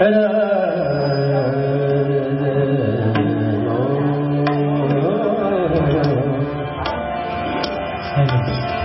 Thank you.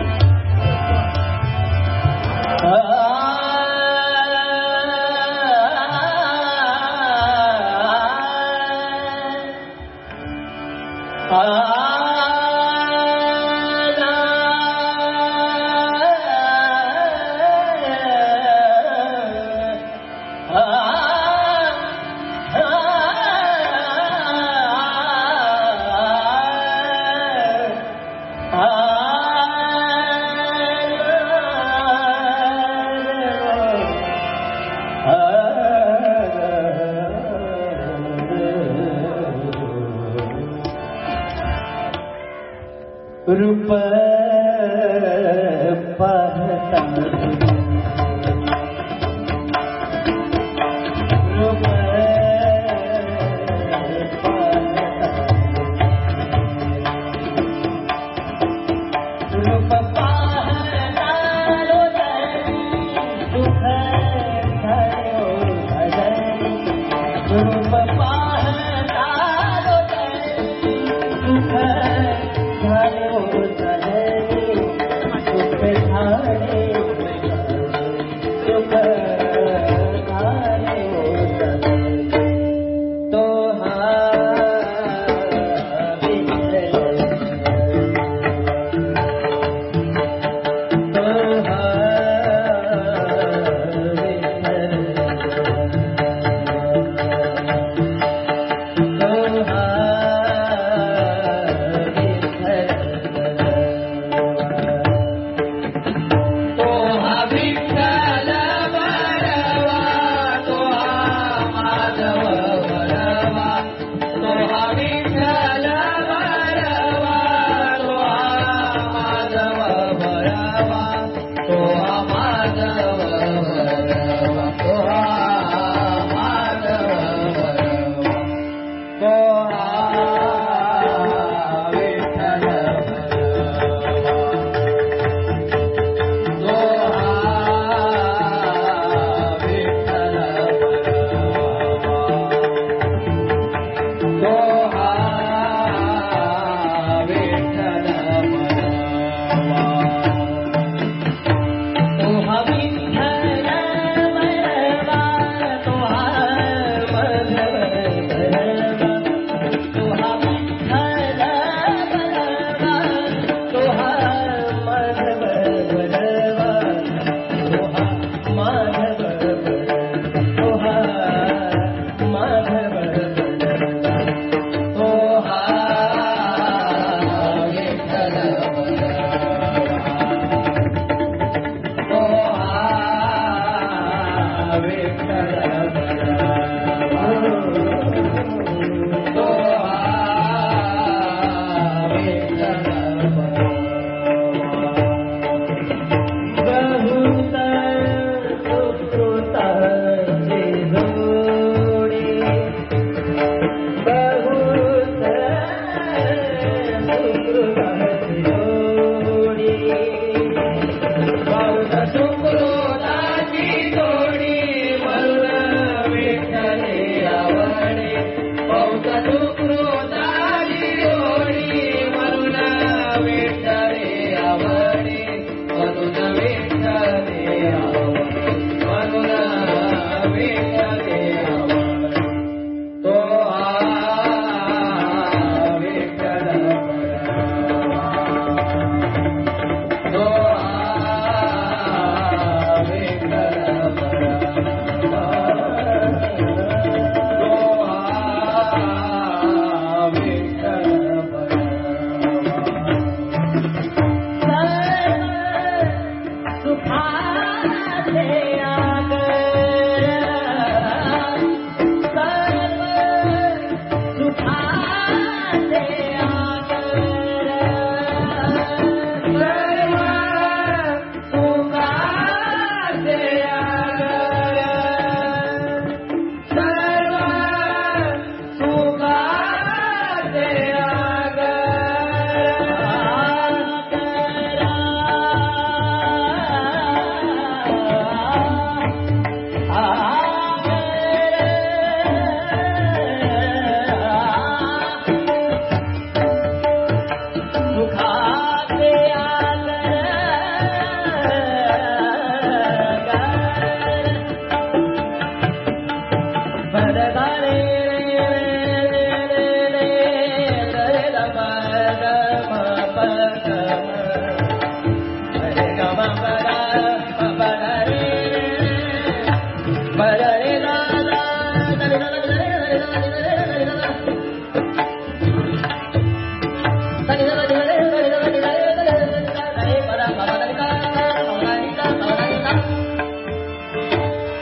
rupa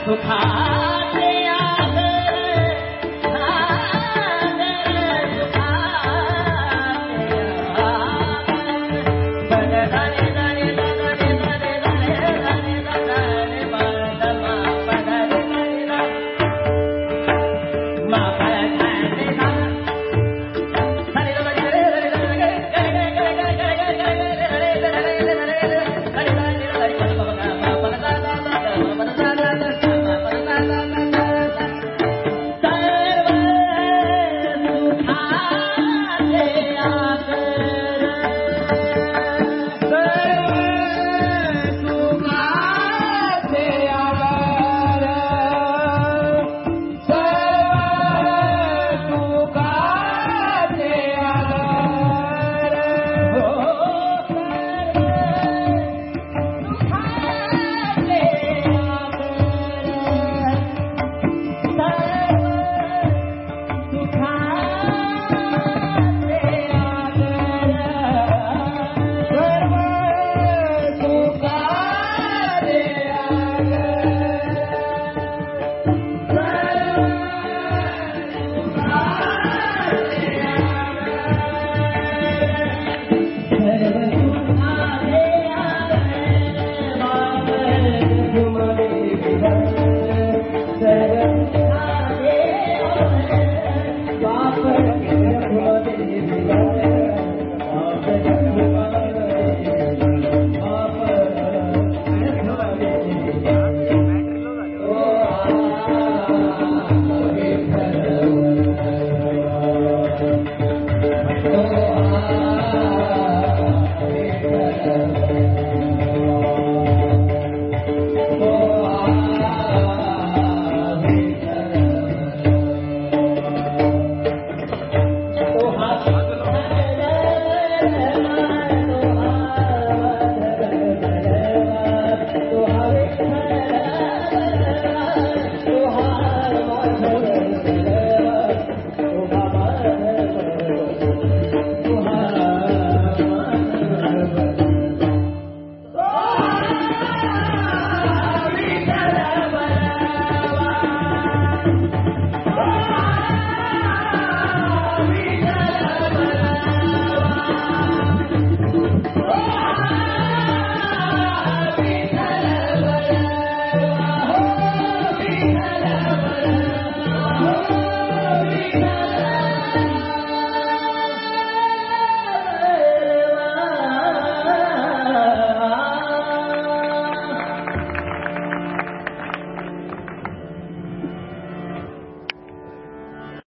不怕